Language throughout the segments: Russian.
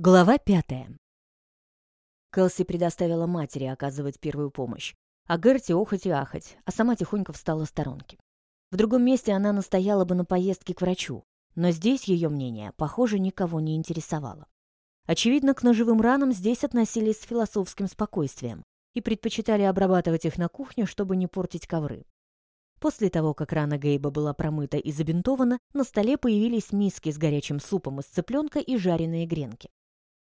Глава пятая. Кэлси предоставила матери оказывать первую помощь, а Герти охоть и ахать, а сама тихонько встала в сторонке. В другом месте она настояла бы на поездке к врачу, но здесь ее мнение, похоже, никого не интересовало. Очевидно, к ножевым ранам здесь относились с философским спокойствием и предпочитали обрабатывать их на кухне, чтобы не портить ковры. После того, как рана Гейба была промыта и забинтована, на столе появились миски с горячим супом из цыпленка и жареные гренки.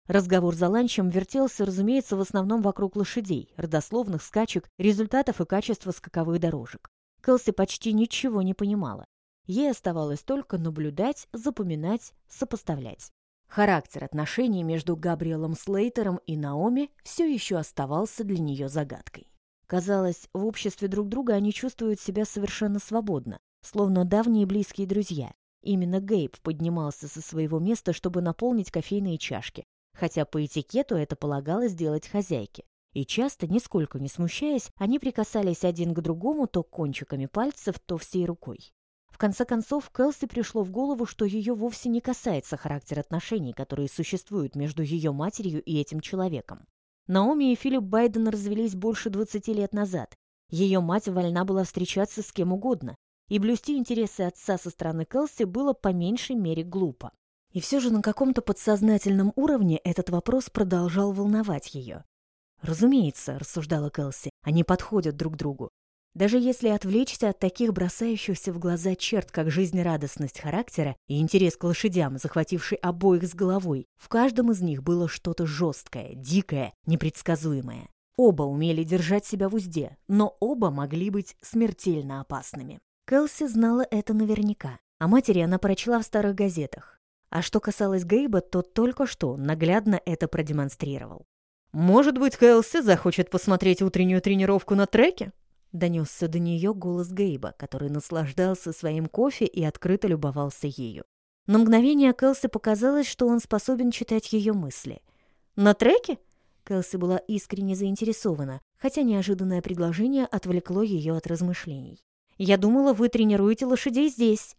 Разговор за ланчем вертелся, разумеется, в основном вокруг лошадей, родословных скачек, результатов и качества скаковых дорожек. Кэлси почти ничего не понимала. Ей оставалось только наблюдать, запоминать, сопоставлять. Характер отношений между Габриэлом Слейтером и Наоми все еще оставался для нее загадкой. Казалось, в обществе друг друга они чувствуют себя совершенно свободно, словно давние близкие друзья. Именно Гейб поднимался со своего места, чтобы наполнить кофейные чашки, хотя по этикету это полагалось делать хозяйке. И часто, нисколько не смущаясь, они прикасались один к другому то кончиками пальцев, то всей рукой. В конце концов, Кэлси пришло в голову, что ее вовсе не касается характер отношений, которые существуют между ее матерью и этим человеком. Наоми и Филипп Байден развелись больше 20 лет назад. Ее мать вольна была встречаться с кем угодно, и блюсти интересы отца со стороны Кэлси было по меньшей мере глупо. И все же на каком-то подсознательном уровне этот вопрос продолжал волновать ее. «Разумеется», — рассуждала Кэлси, — «они подходят друг другу. Даже если отвлечься от таких бросающихся в глаза черт, как жизнерадостность характера и интерес к лошадям, захвативший обоих с головой, в каждом из них было что-то жесткое, дикое, непредсказуемое. Оба умели держать себя в узде, но оба могли быть смертельно опасными. Кэлси знала это наверняка. О матери она прочла в старых газетах. А что касалось Гейба, то только что наглядно это продемонстрировал. «Может быть, Кэлси захочет посмотреть утреннюю тренировку на треке?» Донесся до нее голос Гейба, который наслаждался своим кофе и открыто любовался ею. На мгновение Кэлси показалось, что он способен читать ее мысли. «На треке?» Кэлси была искренне заинтересована, хотя неожиданное предложение отвлекло ее от размышлений. «Я думала, вы тренируете лошадей здесь».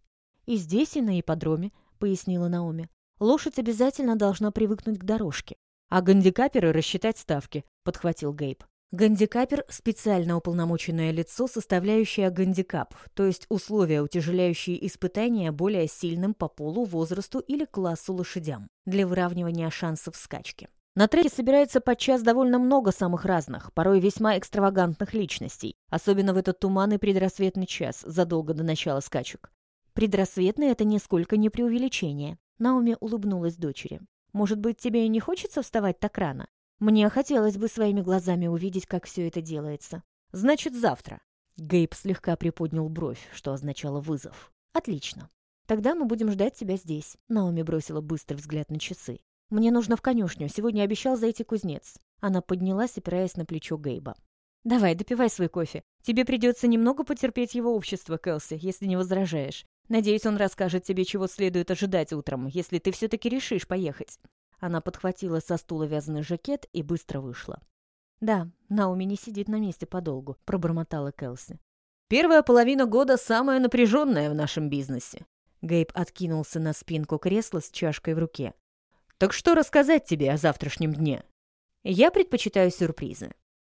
«И здесь, и на ипподроме», — пояснила Наоми. «Лошадь обязательно должна привыкнуть к дорожке». «А гандикаперы рассчитать ставки», — подхватил Гейб. Гандикапер – специально уполномоченное лицо, составляющее гандикап, то есть условия, утяжеляющие испытания более сильным по полу, возрасту или классу лошадям, для выравнивания шансов скачки. На треке собирается подчас довольно много самых разных, порой весьма экстравагантных личностей, особенно в этот туманный предрассветный час, задолго до начала скачек. Предрассветный – это нисколько не преувеличение. Наоми улыбнулась дочери. «Может быть, тебе и не хочется вставать так рано? Мне хотелось бы своими глазами увидеть, как все это делается. Значит, завтра». Гейб слегка приподнял бровь, что означало вызов. «Отлично. Тогда мы будем ждать тебя здесь». Наоми бросила быстрый взгляд на часы. «Мне нужно в конюшню. Сегодня обещал зайти кузнец». Она поднялась, опираясь на плечо Гейба. «Давай, допивай свой кофе. Тебе придется немного потерпеть его общество, Кэлси, если не возражаешь. Надеюсь, он расскажет тебе, чего следует ожидать утром, если ты все-таки решишь поехать». Она подхватила со стула вязаный жакет и быстро вышла. «Да, Науми не сидит на месте подолгу», — пробормотала Келси. «Первая половина года самая напряженная в нашем бизнесе». Гейб откинулся на спинку кресла с чашкой в руке. «Так что рассказать тебе о завтрашнем дне?» «Я предпочитаю сюрпризы».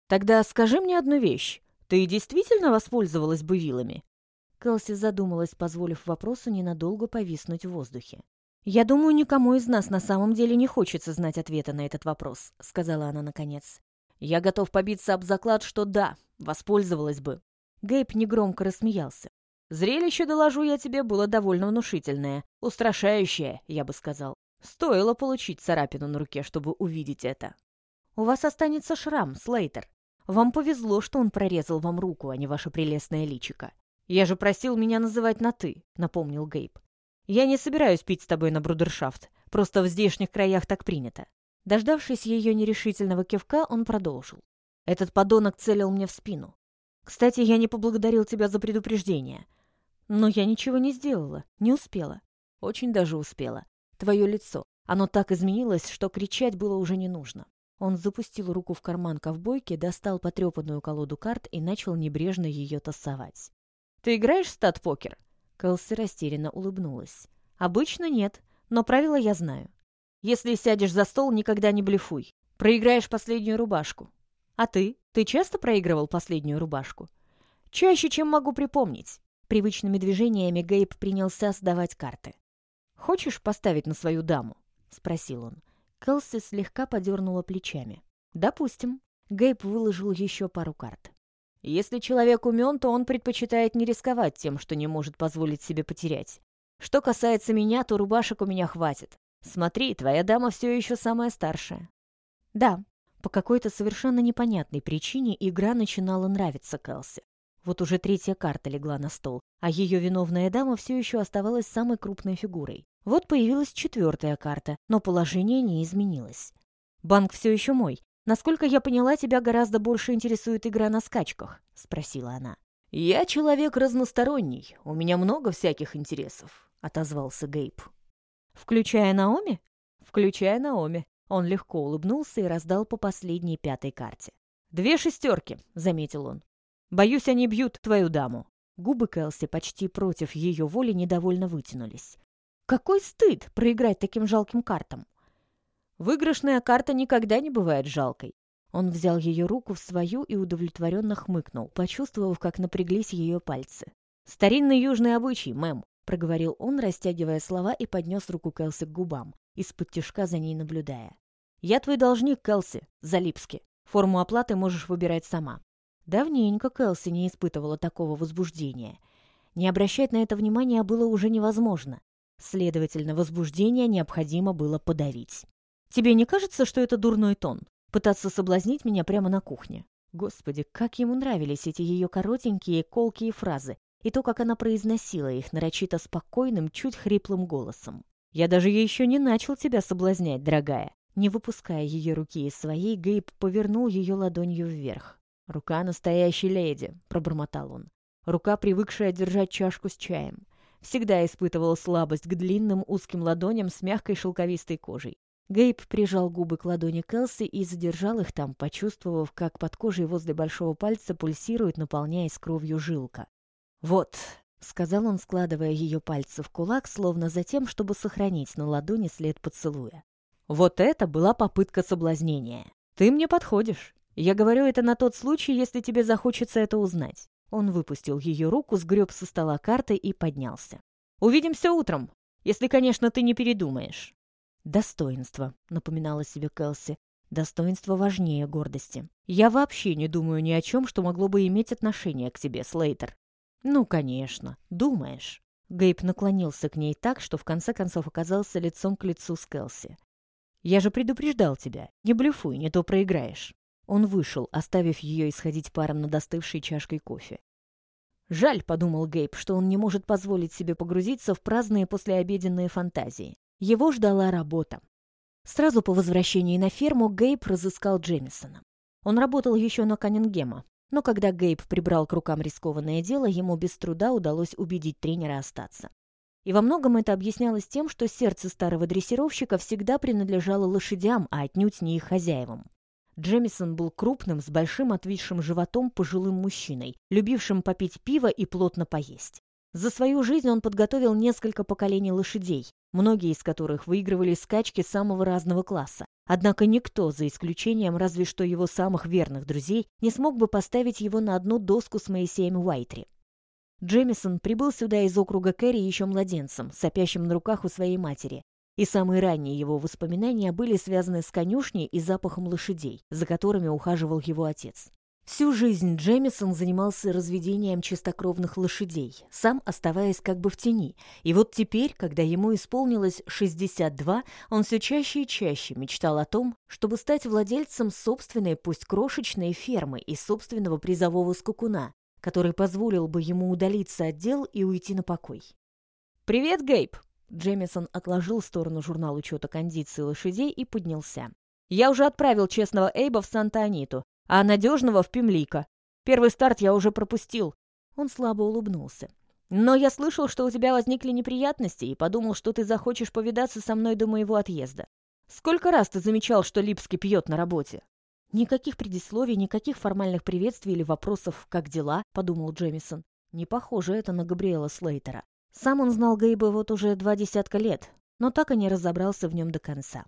«Тогда скажи мне одну вещь. Ты действительно воспользовалась бы вилами?» Келси задумалась, позволив вопросу ненадолго повиснуть в воздухе. «Я думаю, никому из нас на самом деле не хочется знать ответа на этот вопрос», — сказала она наконец. «Я готов побиться об заклад, что да, воспользовалась бы». Гейб негромко рассмеялся. «Зрелище, доложу я тебе, было довольно внушительное. Устрашающее, я бы сказал. Стоило получить царапину на руке, чтобы увидеть это». «У вас останется шрам, Слейтер. Вам повезло, что он прорезал вам руку, а не ваше прелестное личико». «Я же просил меня называть на «ты», — напомнил Гейб. Я не собираюсь пить с тобой на брудершафт. Просто в здешних краях так принято». Дождавшись ее нерешительного кивка, он продолжил. «Этот подонок целил мне в спину. Кстати, я не поблагодарил тебя за предупреждение. Но я ничего не сделала, не успела. Очень даже успела. Твое лицо. Оно так изменилось, что кричать было уже не нужно». Он запустил руку в карман ковбойки, достал потрепанную колоду карт и начал небрежно ее тасовать. «Ты играешь в стат-покер?» Кэлси растерянно улыбнулась. «Обычно нет, но правила я знаю». Если сядешь за стол, никогда не блефуй. Проиграешь последнюю рубашку. А ты? Ты часто проигрывал последнюю рубашку? Чаще, чем могу припомнить. Привычными движениями Гейб принялся сдавать карты. «Хочешь поставить на свою даму?» — спросил он. Келси слегка подернула плечами. «Допустим». Гейб выложил еще пару карт. «Если человек умен, то он предпочитает не рисковать тем, что не может позволить себе потерять. Что касается меня, то рубашек у меня хватит. Смотри, твоя дама все еще самая старшая». «Да, по какой-то совершенно непонятной причине игра начинала нравиться Кэлси. Вот уже третья карта легла на стол, а ее виновная дама все еще оставалась самой крупной фигурой. Вот появилась четвертая карта, но положение не изменилось. «Банк все еще мой. Насколько я поняла, тебя гораздо больше интересует игра на скачках?» — спросила она. «Я человек разносторонний, у меня много всяких интересов», — отозвался Гейб. «Включая Наоми?» «Включая Наоми. Он легко улыбнулся и раздал по последней пятой карте. «Две шестерки», — заметил он. «Боюсь, они бьют твою даму». Губы Кэлси почти против ее воли недовольно вытянулись. «Какой стыд проиграть таким жалким картам!» «Выигрышная карта никогда не бывает жалкой». Он взял ее руку в свою и удовлетворенно хмыкнул, почувствовав, как напряглись ее пальцы. «Старинный южный обычай, мэм», — проговорил он, растягивая слова и поднес руку Кэлси к губам из-под тяжка за ней наблюдая. «Я твой должник, Кэлси, Залипски. Форму оплаты можешь выбирать сама». Давненько Кэлси не испытывала такого возбуждения. Не обращать на это внимания было уже невозможно. Следовательно, возбуждение необходимо было подавить. «Тебе не кажется, что это дурной тон? Пытаться соблазнить меня прямо на кухне?» Господи, как ему нравились эти ее коротенькие, колкие фразы, и то, как она произносила их нарочито спокойным, чуть хриплым голосом. Я даже еще не начал тебя соблазнять, дорогая». Не выпуская ее руки из своей, Гейб повернул ее ладонью вверх. «Рука настоящей леди», — пробормотал он. Рука, привыкшая держать чашку с чаем. Всегда испытывала слабость к длинным узким ладоням с мягкой шелковистой кожей. Гейб прижал губы к ладони Келси и задержал их там, почувствовав, как под кожей возле большого пальца пульсирует, наполняясь кровью жилка. «Вот», — сказал он, складывая ее пальцы в кулак, словно за тем, чтобы сохранить на ладони след поцелуя. «Вот это была попытка соблазнения. Ты мне подходишь. Я говорю это на тот случай, если тебе захочется это узнать». Он выпустил ее руку, сгреб со стола карты и поднялся. «Увидимся утром, если, конечно, ты не передумаешь». «Достоинство», — напоминала себе Кэлси. «Достоинство важнее гордости. Я вообще не думаю ни о чем, что могло бы иметь отношение к тебе, Слейтер. «Ну, конечно. Думаешь». Гейб наклонился к ней так, что в конце концов оказался лицом к лицу с Келси. «Я же предупреждал тебя. Не блефуй, не то проиграешь». Он вышел, оставив ее исходить паром над остывшей чашкой кофе. «Жаль», — подумал Гейб, что он не может позволить себе погрузиться в праздные послеобеденные фантазии. Его ждала работа. Сразу по возвращении на ферму Гейб разыскал Джемисона. Он работал еще на Каннингема, но когда Гейб прибрал к рукам рискованное дело, ему без труда удалось убедить тренера остаться. И во многом это объяснялось тем, что сердце старого дрессировщика всегда принадлежало лошадям, а отнюдь не их хозяевам. Джемисон был крупным, с большим отвисшим животом пожилым мужчиной, любившим попить пиво и плотно поесть. За свою жизнь он подготовил несколько поколений лошадей, многие из которых выигрывали скачки самого разного класса. Однако никто, за исключением разве что его самых верных друзей, не смог бы поставить его на одну доску с Моисеем Уайтри. Джемисон прибыл сюда из округа Кэрри еще младенцем, сопящим на руках у своей матери. И самые ранние его воспоминания были связаны с конюшней и запахом лошадей, за которыми ухаживал его отец. Всю жизнь Джемисон занимался разведением чистокровных лошадей, сам оставаясь как бы в тени. И вот теперь, когда ему исполнилось 62, он все чаще и чаще мечтал о том, чтобы стать владельцем собственной, пусть крошечной, фермы и собственного призового скакуна, который позволил бы ему удалиться от дел и уйти на покой. «Привет, Гейб!» Джемисон отложил в сторону журнал учета кондиции лошадей и поднялся. «Я уже отправил честного Эйба в Санта-Аниту а надежного в Пемлика. Первый старт я уже пропустил». Он слабо улыбнулся. «Но я слышал, что у тебя возникли неприятности, и подумал, что ты захочешь повидаться со мной до моего отъезда. Сколько раз ты замечал, что Липский пьет на работе?» «Никаких предисловий, никаких формальных приветствий или вопросов «как дела?» — подумал Джемисон. Не похоже это на Габриэла Слейтера. Сам он знал Гейба вот уже два десятка лет. но так и не разобрался в нем до конца.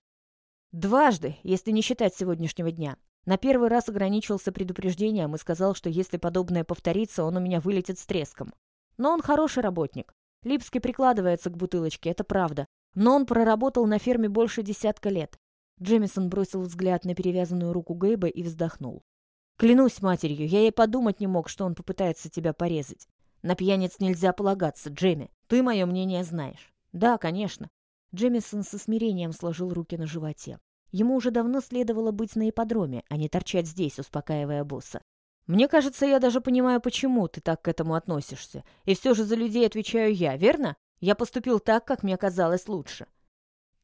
«Дважды, если не считать сегодняшнего дня. На первый раз ограничился предупреждением и сказал, что если подобное повторится, он у меня вылетит с треском. Но он хороший работник. Липский прикладывается к бутылочке, это правда. Но он проработал на ферме больше десятка лет. Джемисон бросил взгляд на перевязанную руку Гейба и вздохнул. «Клянусь матерью, я и подумать не мог, что он попытается тебя порезать. На пьяниц нельзя полагаться, Джемми. Ты мое мнение знаешь». «Да, конечно». Джемисон со смирением сложил руки на животе. Ему уже давно следовало быть на ипподроме, а не торчать здесь, успокаивая босса. «Мне кажется, я даже понимаю, почему ты так к этому относишься. И все же за людей отвечаю я, верно? Я поступил так, как мне казалось лучше».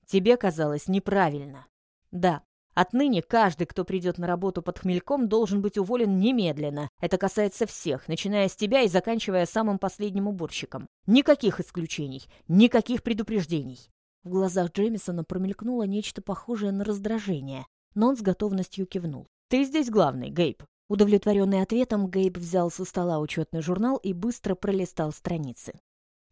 «Тебе казалось неправильно». «Да, Отныне каждый, кто придет на работу под хмельком, должен быть уволен немедленно. Это касается всех, начиная с тебя и заканчивая самым последним уборщиком. Никаких исключений, никаких предупреждений. В глазах Джемисона промелькнуло нечто похожее на раздражение, но он с готовностью кивнул. «Ты здесь главный, Гейб». Удовлетворенный ответом, Гейб взял со стола учетный журнал и быстро пролистал страницы.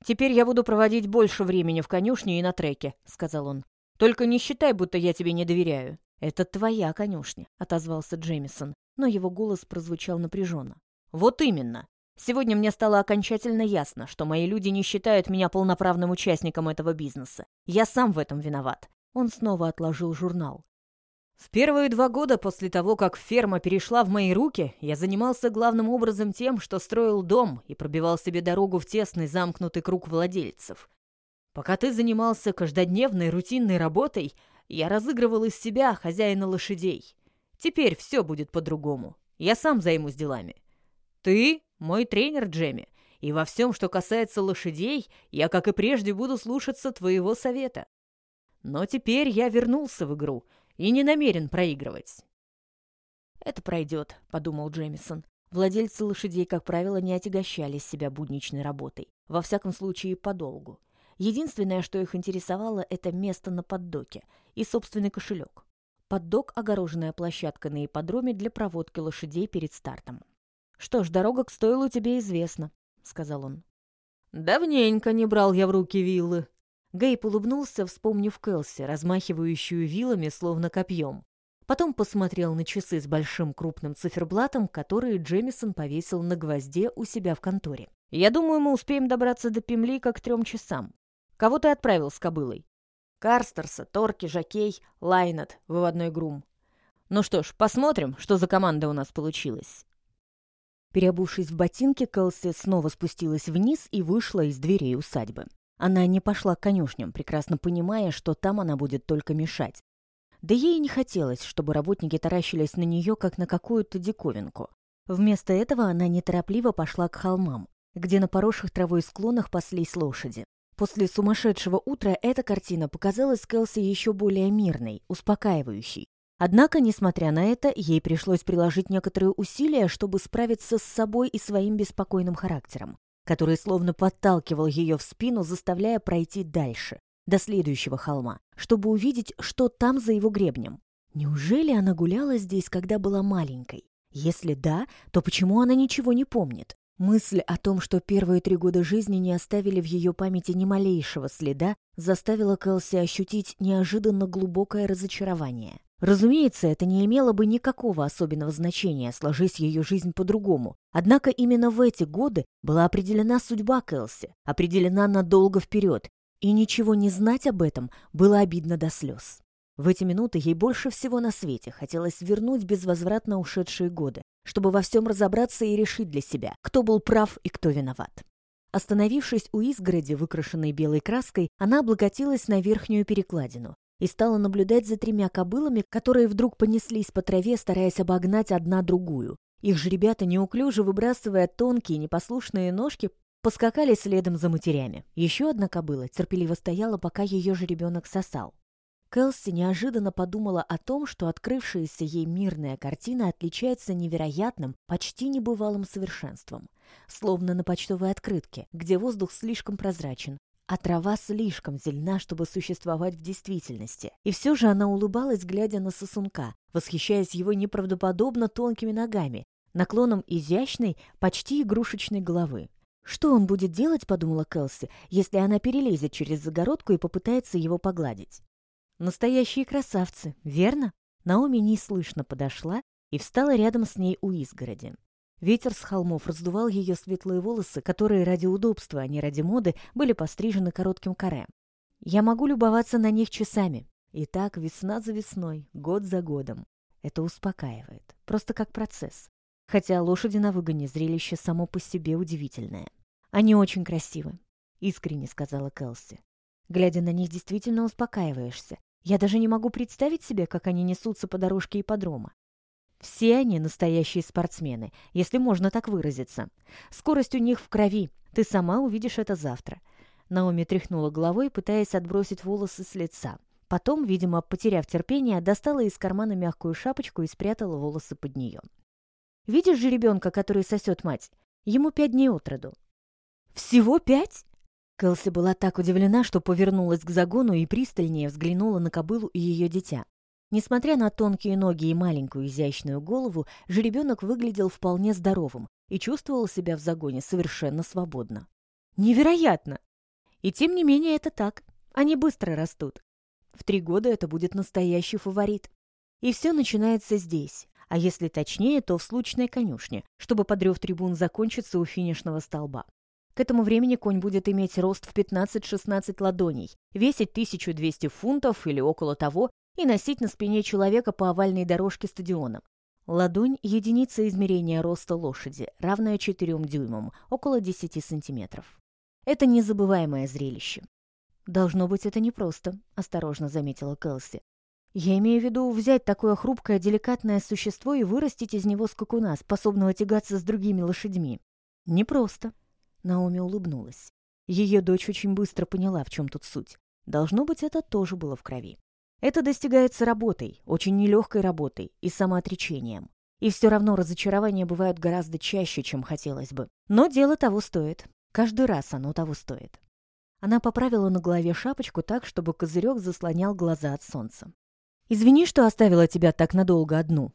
«Теперь я буду проводить больше времени в конюшне и на треке», — сказал он. «Только не считай, будто я тебе не доверяю. «Это твоя конюшня», — отозвался Джеймисон, но его голос прозвучал напряженно. «Вот именно. Сегодня мне стало окончательно ясно, что мои люди не считают меня полноправным участником этого бизнеса. Я сам в этом виноват». Он снова отложил журнал. В первые два года после того, как ферма перешла в мои руки, я занимался главным образом тем, что строил дом и пробивал себе дорогу в тесный замкнутый круг владельцев. Пока ты занимался каждодневной рутинной работой, я разыгрывал из себя хозяина лошадей. Теперь все будет по-другому. Я сам займусь делами. Ты мой тренер, Джемми, и во всем, что касается лошадей, я, как и прежде, буду слушаться твоего совета. Но теперь я вернулся в игру и не намерен проигрывать. «Это пройдет», — подумал Джемисон. Владельцы лошадей, как правило, не отягощали себя будничной работой, во всяком случае, подолгу. Единственное, что их интересовало, это место на поддоке и собственный кошелек. Поддок – огороженная площадка на ипподроме для проводки лошадей перед стартом. «Что ж, дорога к стойлу тебе известна», — сказал он. «Давненько не брал я в руки виллы». Гейб улыбнулся, вспомнив Кэлси, размахивающую вилами, словно копьем. Потом посмотрел на часы с большим крупным циферблатом, которые Джемисон повесил на гвозде у себя в конторе. «Я думаю, мы успеем добраться до Пемли как к трем часам. Кого ты отправил с кобылой? Карстерса, Торки, Жакей, Лайнет, выводной грум. Ну что ж, посмотрим, что за команда у нас получилась. Переобувшись в ботинки, Кэлси снова спустилась вниз и вышла из дверей усадьбы. Она не пошла к конюшням, прекрасно понимая, что там она будет только мешать. Да ей не хотелось, чтобы работники таращились на нее, как на какую-то диковинку. Вместо этого она неторопливо пошла к холмам, где на поросших травой склонах паслись лошади. После сумасшедшего утра эта картина показалась Кэлси еще более мирной, успокаивающей. Однако, несмотря на это, ей пришлось приложить некоторые усилия, чтобы справиться с собой и своим беспокойным характером, который словно подталкивал ее в спину, заставляя пройти дальше, до следующего холма, чтобы увидеть, что там за его гребнем. Неужели она гуляла здесь, когда была маленькой? Если да, то почему она ничего не помнит? Мысль о том, что первые три года жизни не оставили в ее памяти ни малейшего следа, заставила Кэлси ощутить неожиданно глубокое разочарование. Разумеется, это не имело бы никакого особенного значения, сложись ее жизнь по-другому. Однако именно в эти годы была определена судьба Кэлси, определена надолго вперед, и ничего не знать об этом было обидно до слез. В эти минуты ей больше всего на свете хотелось вернуть безвозвратно ушедшие годы, чтобы во всем разобраться и решить для себя, кто был прав и кто виноват. Остановившись у изгороди, выкрашенной белой краской, она облокотилась на верхнюю перекладину и стала наблюдать за тремя кобылами, которые вдруг понеслись по траве, стараясь обогнать одна другую. Их же ребята, неуклюже выбрасывая тонкие непослушные ножки, поскакали следом за матерями. Еще одна кобыла терпеливо стояла, пока ее же ребенок сосал. Кэлси неожиданно подумала о том, что открывшаяся ей мирная картина отличается невероятным, почти небывалым совершенством. Словно на почтовой открытке, где воздух слишком прозрачен, а трава слишком зелена, чтобы существовать в действительности. И все же она улыбалась, глядя на сосунка, восхищаясь его неправдоподобно тонкими ногами, наклоном изящной, почти игрушечной головы. Что он будет делать, подумала Келси, если она перелезет через загородку и попытается его погладить? Настоящие красавцы, верно? Наоми неслышно подошла и встала рядом с ней у изгороди. Ветер с холмов раздувал ее светлые волосы, которые ради удобства, а не ради моды, были пострижены коротким каре. Я могу любоваться на них часами. И так весна за весной, год за годом. Это успокаивает, просто как процесс. Хотя лошади на выгоне зрелище само по себе удивительное. Они очень красивы, искренне сказала Келси. Глядя на них, действительно успокаиваешься. Я даже не могу представить себе, как они несутся по дорожке ипподрома. Все они настоящие спортсмены, если можно так выразиться. Скорость у них в крови. Ты сама увидишь это завтра. Наоми тряхнула головой, пытаясь отбросить волосы с лица. Потом, видимо, потеряв терпение, достала из кармана мягкую шапочку и спрятала волосы под нее. «Видишь же ребенка, который сосет мать? Ему пять дней от роду». «Всего пять?» Кэлси была так удивлена, что повернулась к загону и пристальнее взглянула на кобылу и ее дитя. Несмотря на тонкие ноги и маленькую изящную голову, жеребенок выглядел вполне здоровым и чувствовал себя в загоне совершенно свободно. «Невероятно!» И тем не менее это так. Они быстро растут. В три года это будет настоящий фаворит. И все начинается здесь, а если точнее, то в случной конюшне, чтобы подрев трибун закончиться у финишного столба. К этому времени конь будет иметь рост в 15-16 ладоней, весить 1200 фунтов или около того и носить на спине человека по овальной дорожке стадиона. Ладонь – единица измерения роста лошади, равная 4 дюймам, около 10 сантиметров. Это незабываемое зрелище. «Должно быть, это непросто», — осторожно заметила Кэлси. «Я имею в виду взять такое хрупкое, деликатное существо и вырастить из него скакуна, способного тягаться с другими лошадьми». «Непросто», — Наоми улыбнулась. Ее дочь очень быстро поняла, в чем тут суть. Должно быть, это тоже было в крови. Это достигается работой, очень нелегкой работой и самоотречением. И все равно разочарования бывают гораздо чаще, чем хотелось бы. Но дело того стоит. Каждый раз оно того стоит. Она поправила на голове шапочку так, чтобы козырек заслонял глаза от солнца. «Извини, что оставила тебя так надолго одну».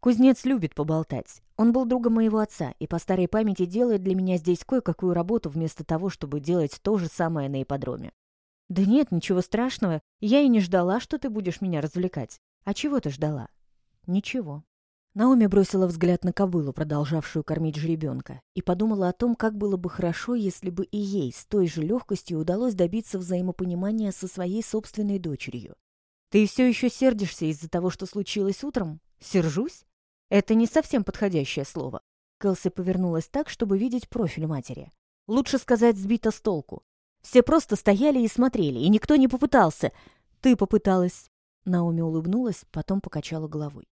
Кузнец любит поболтать. Он был другом моего отца и по старой памяти делает для меня здесь кое-какую работу вместо того, чтобы делать то же самое на ипподроме. «Да нет, ничего страшного. Я и не ждала, что ты будешь меня развлекать. А чего ты ждала?» «Ничего». Наоми бросила взгляд на кобылу, продолжавшую кормить жеребенка, и подумала о том, как было бы хорошо, если бы и ей с той же легкостью удалось добиться взаимопонимания со своей собственной дочерью. «Ты все еще сердишься из-за того, что случилось утром? Сержусь? Это не совсем подходящее слово». Кэлси повернулась так, чтобы видеть профиль матери. Лучше сказать «сбито с толку». Все просто стояли и смотрели, и никто не попытался. Ты попыталась. Наоми улыбнулась, потом покачала головой.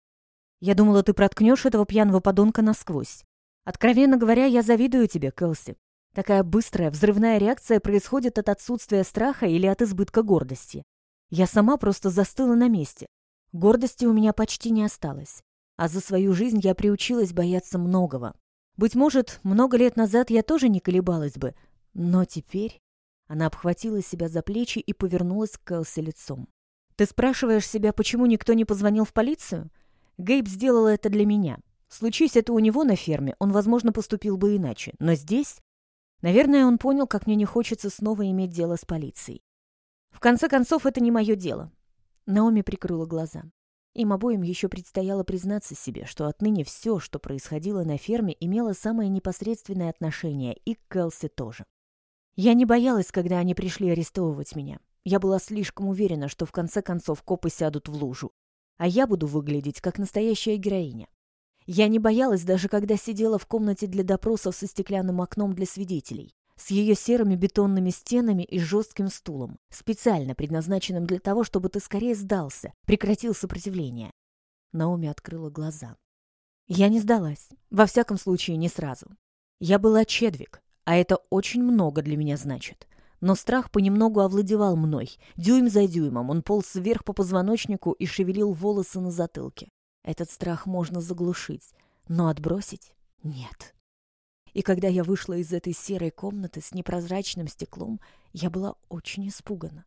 Я думала, ты проткнешь этого пьяного подонка насквозь. Откровенно говоря, я завидую тебе, Кэлси. Такая быстрая, взрывная реакция происходит от отсутствия страха или от избытка гордости. Я сама просто застыла на месте. Гордости у меня почти не осталось. А за свою жизнь я приучилась бояться многого. Быть может, много лет назад я тоже не колебалась бы, но теперь... Она обхватила себя за плечи и повернулась к Кэлси лицом. «Ты спрашиваешь себя, почему никто не позвонил в полицию? Гейб сделал это для меня. Случись это у него на ферме, он, возможно, поступил бы иначе. Но здесь... Наверное, он понял, как мне не хочется снова иметь дело с полицией. В конце концов, это не мое дело. Наоми прикрыла глаза. Им обоим еще предстояло признаться себе, что отныне все, что происходило на ферме, имело самое непосредственное отношение, и к Кэлси тоже. Я не боялась, когда они пришли арестовывать меня. Я была слишком уверена, что в конце концов копы сядут в лужу а я буду выглядеть как настоящая героиня. Я не боялась даже, когда сидела в комнате для допросов со стеклянным окном для свидетелей, с ее серыми бетонными стенами и жестким стулом, специально предназначенным для того, чтобы ты скорее сдался, прекратил сопротивление. Наоми открыла глаза. Я не сдалась, во всяком случае не сразу. Я была Чедвик, а это очень много для меня значит. Но страх понемногу овладевал мной. Дюйм за дюймом он полз вверх по позвоночнику и шевелил волосы на затылке. Этот страх можно заглушить, но отбросить — нет. И когда я вышла из этой серой комнаты с непрозрачным стеклом, я была очень испугана.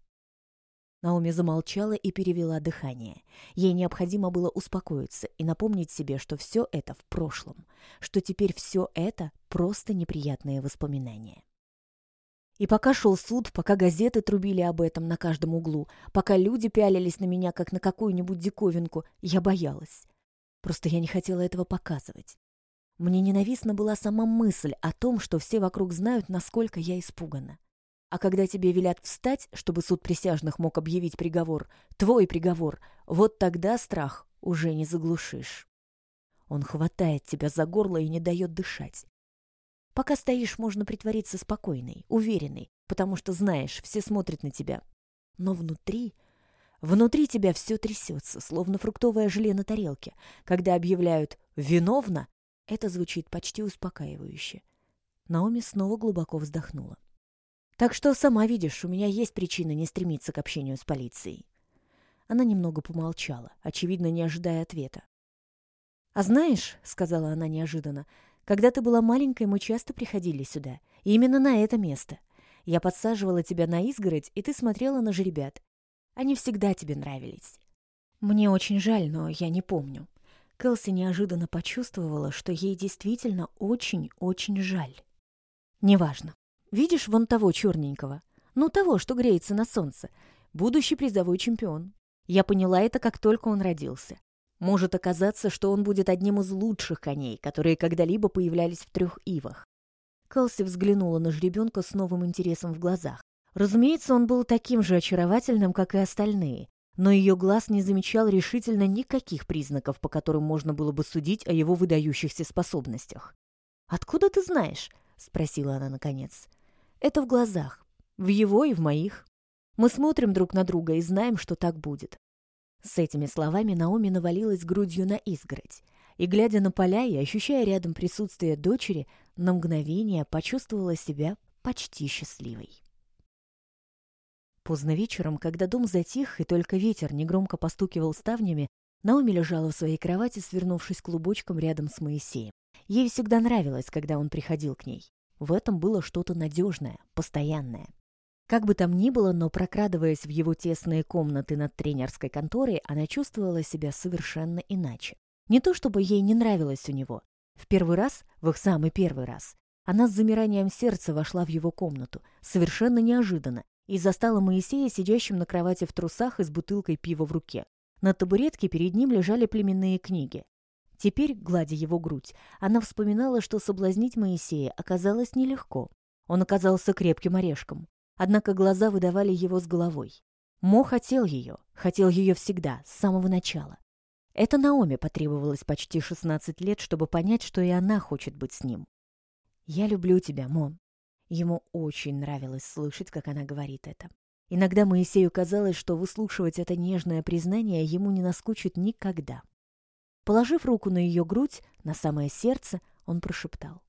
Наоми замолчала и перевела дыхание. Ей необходимо было успокоиться и напомнить себе, что все это в прошлом, что теперь все это просто неприятные воспоминания. И пока шел суд, пока газеты трубили об этом на каждом углу, пока люди пялились на меня, как на какую-нибудь диковинку, я боялась. Просто я не хотела этого показывать. Мне ненавистна была сама мысль о том, что все вокруг знают, насколько я испугана. А когда тебе велят встать, чтобы суд присяжных мог объявить приговор, твой приговор, вот тогда страх уже не заглушишь. Он хватает тебя за горло и не дает дышать. Пока стоишь, можно притвориться спокойной, уверенной, потому что знаешь, все смотрят на тебя. Но внутри... Внутри тебя все трясется, словно фруктовое желе на тарелке. Когда объявляют «виновна», это звучит почти успокаивающе. Наоми снова глубоко вздохнула. Так что, сама видишь, у меня есть причина не стремиться к общению с полицией. Она немного помолчала, очевидно, не ожидая ответа. «А знаешь, — сказала она неожиданно, — когда ты была маленькой, мы часто приходили сюда, именно на это место. Я подсаживала тебя на изгородь, и ты смотрела на жеребят. Они всегда тебе нравились. Мне очень жаль, но я не помню». Кэлси неожиданно почувствовала, что ей действительно очень-очень жаль. «Неважно. Видишь вон того черненького? Ну, того, что греется на солнце. Будущий призовой чемпион. Я поняла это, как только он родился. Может оказаться, что он будет одним из лучших коней, которые когда-либо появлялись в трех ивах. Кэлси взглянула на жеребенка с новым интересом в глазах. Разумеется, он был таким же очаровательным, как и остальные, но ее глаз не замечал решительно никаких признаков, по которым можно было бы судить о его выдающихся способностях. «Откуда ты знаешь?» — спросила она наконец. Это в глазах, в его и в моих. Мы смотрим друг на друга и знаем, что так будет. С этими словами Наоми навалилась грудью на изгородь, и, глядя на поля и ощущая рядом присутствие дочери, на мгновение почувствовала себя почти счастливой. Поздно вечером, когда дом затих и только ветер негромко постукивал ставнями, Наоми лежала в своей кровати, свернувшись клубочком рядом с Моисеем. Ей всегда нравилось, когда он приходил к ней. В этом было что-то надежное, постоянное. Как бы там ни было, но прокрадываясь в его тесные комнаты над тренерской конторой, она чувствовала себя совершенно иначе. Не то чтобы ей не нравилось у него. В первый раз, в их самый первый раз, она с замиранием сердца вошла в его комнату, совершенно неожиданно, и застала Моисея сидящим на кровати в трусах и с бутылкой пива в руке. На табуретке перед ним лежали племенные книги. Теперь, гладя его грудь, она вспоминала, что соблазнить Моисея оказалось нелегко. Он оказался крепким орешком. Однако глаза выдавали его с головой. Мо хотел ее, хотел ее всегда, с самого начала. Это Наоми потребовалось почти 16 лет, чтобы понять, что и она хочет быть с ним. «Я люблю тебя, Мо». Ему очень нравилось слышать, как она говорит это. Иногда Моисею казалось, что выслушивать это нежное признание ему не наскучит никогда. Положив руку на ее грудь, на самое сердце, он прошептал.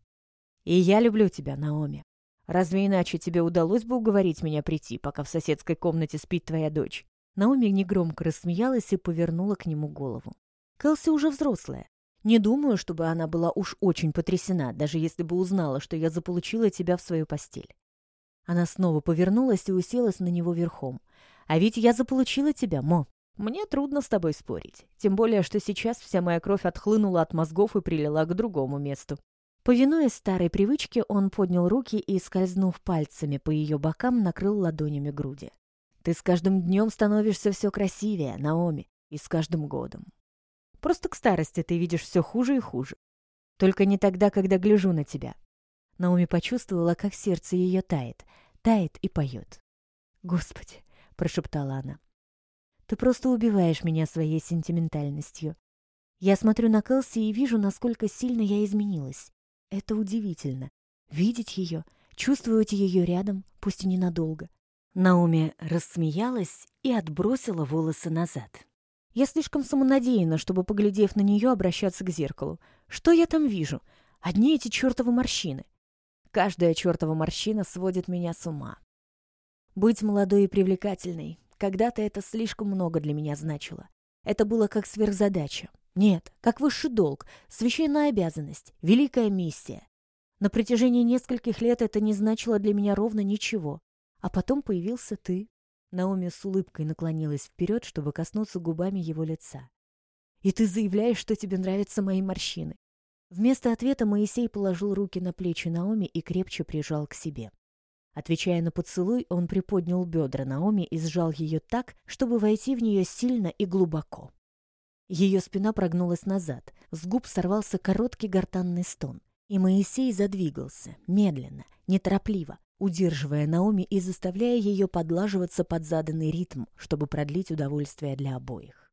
«И я люблю тебя, Наоми. Разве иначе тебе удалось бы уговорить меня прийти, пока в соседской комнате спит твоя дочь?» Наоми негромко рассмеялась и повернула к нему голову. «Кэлси уже взрослая. Не думаю, чтобы она была уж очень потрясена, даже если бы узнала, что я заполучила тебя в свою постель». Она снова повернулась и уселась на него верхом. «А ведь я заполучила тебя, Мо. Мне трудно с тобой спорить, тем более, что сейчас вся моя кровь отхлынула от мозгов и прилила к другому месту. Повинуясь старой привычке, он поднял руки и, скользнув пальцами по ее бокам, накрыл ладонями груди. «Ты с каждым днем становишься все красивее, Наоми, и с каждым годом. Просто к старости ты видишь все хуже и хуже. Только не тогда, когда гляжу на тебя». Наоми почувствовала, как сердце ее тает, тает и поет. «Господи!» — прошептала она. Ты просто убиваешь меня своей сентиментальностью. Я смотрю на Кэлси и вижу, насколько сильно я изменилась. Это удивительно. Видеть ее, чувствовать ее рядом, пусть и ненадолго. Наоми рассмеялась и отбросила волосы назад. Я слишком самонадеянна, чтобы, поглядев на нее, обращаться к зеркалу. Что я там вижу? Одни эти чертовы морщины. Каждая чертова морщина сводит меня с ума. Быть молодой и привлекательной, когда-то это слишком много для меня значило. Это было как сверхзадача. Нет, как высший долг, священная обязанность, великая миссия. На протяжении нескольких лет это не значило для меня ровно ничего. А потом появился ты. Наоми с улыбкой наклонилась вперед, чтобы коснуться губами его лица. «И ты заявляешь, что тебе нравятся мои морщины?» Вместо ответа Моисей положил руки на плечи Наоми и крепче прижал к себе. Отвечая на поцелуй, он приподнял бедра Наоми и сжал ее так, чтобы войти в нее сильно и глубоко. Ее спина прогнулась назад, с губ сорвался короткий гортанный стон, и Моисей задвигался, медленно, неторопливо, удерживая Наоми и заставляя ее подлаживаться под заданный ритм, чтобы продлить удовольствие для обоих.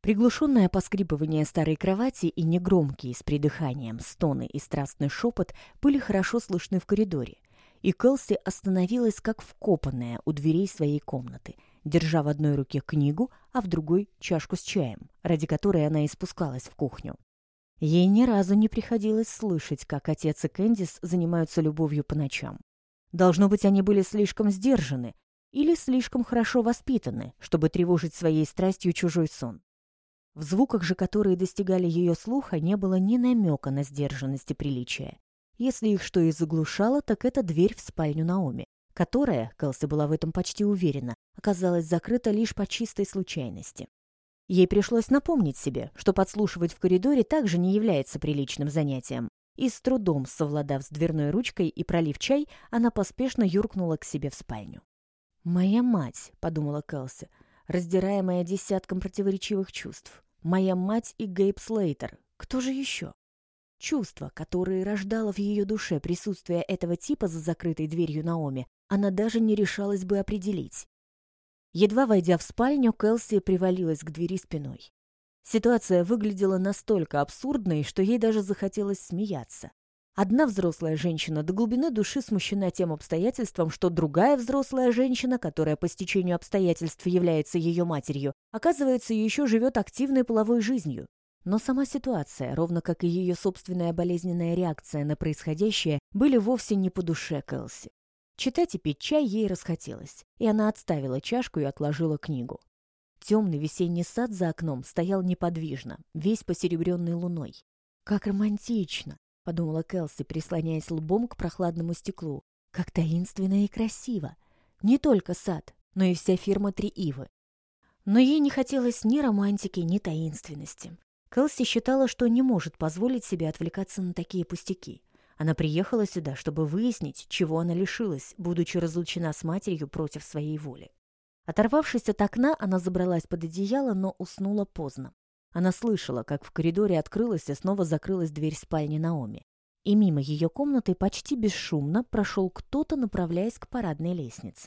Приглушенное поскрипывание старой кровати и негромкие с придыханием стоны и страстный шепот были хорошо слышны в коридоре, и Кэлси остановилась как вкопанная у дверей своей комнаты, держа в одной руке книгу, а в другой — чашку с чаем, ради которой она и спускалась в кухню. Ей ни разу не приходилось слышать, как отец и Кэндис занимаются любовью по ночам. Должно быть, они были слишком сдержаны или слишком хорошо воспитаны, чтобы тревожить своей страстью чужой сон. В звуках же, которые достигали ее слуха, не было ни намека на сдержанность и приличие. Если их что и заглушало, так это дверь в спальню Наоми, которая, Кэлси была в этом почти уверена, оказалась закрыта лишь по чистой случайности. Ей пришлось напомнить себе, что подслушивать в коридоре также не является приличным занятием, и с трудом, совладав с дверной ручкой и пролив чай, она поспешно юркнула к себе в спальню. «Моя мать», — подумала Кэлси, раздираемая десятком противоречивых чувств. «Моя мать и Гейб Слейтер. Кто же еще?» Чувства, которые рождало в ее душе присутствие этого типа за закрытой дверью Наоми, она даже не решалась бы определить. Едва войдя в спальню, Кэлси привалилась к двери спиной. Ситуация выглядела настолько абсурдной, что ей даже захотелось смеяться. Одна взрослая женщина до глубины души смущена тем обстоятельством, что другая взрослая женщина, которая по стечению обстоятельств является ее матерью, оказывается, еще живет активной половой жизнью. Но сама ситуация, ровно как и ее собственная болезненная реакция на происходящее, были вовсе не по душе Кэлси. Читать и пить чай ей расхотелось, и она отставила чашку и отложила книгу. Темный весенний сад за окном стоял неподвижно, весь посеребренный луной. «Как романтично!» — подумала Келси, прислоняясь лбом к прохладному стеклу. «Как таинственно и красиво! Не только сад, но и вся фирма Три Ивы». Но ей не хотелось ни романтики, ни таинственности. Келси считала, что не может позволить себе отвлекаться на такие пустяки. Она приехала сюда, чтобы выяснить, чего она лишилась, будучи разлучена с матерью против своей воли. Оторвавшись от окна, она забралась под одеяло, но уснула поздно. Она слышала, как в коридоре открылась и снова закрылась дверь спальни Наоми. И мимо ее комнаты почти бесшумно прошел кто-то, направляясь к парадной лестнице.